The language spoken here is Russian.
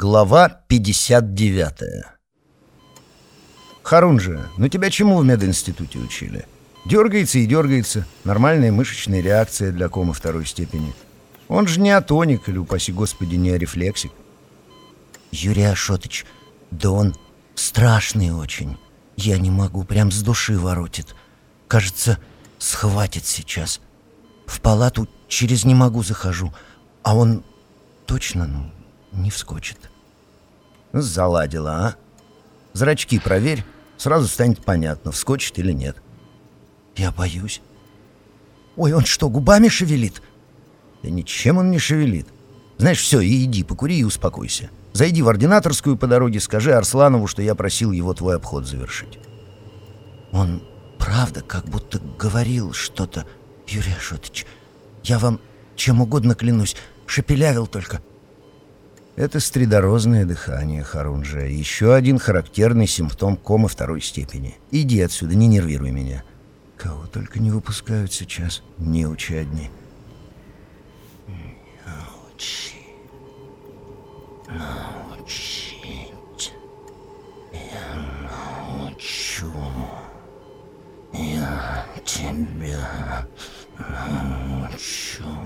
Глава 59 Харунжи, ну тебя чему в мединституте учили? Дергается и дергается. Нормальная мышечная реакция для комы второй степени. Он же не атоник или, упаси господи, не арефлексик. Юрий Ашотыч, да он страшный очень. Я не могу, прям с души воротит. Кажется, схватит сейчас. В палату через не могу захожу, а он точно, ну, не вскочит. Заладила, а? Зрачки проверь, сразу станет понятно, вскочит или нет. Я боюсь. Ой, он что, губами шевелит? Да ничем он не шевелит. Знаешь, все, и иди, покури и успокойся. Зайди в ординаторскую по дороге, скажи Арсланову, что я просил его твой обход завершить. Он правда как будто говорил что-то, Юрий Ашотович. Я вам чем угодно клянусь, шепелявил только. Это стридорозное дыхание, Харунжа. Еще один характерный симптом комы второй степени. Иди отсюда, не нервируй меня. Кого только не выпускают сейчас, не учи одни. Научи. Научить. Я научу. Я тебя научу.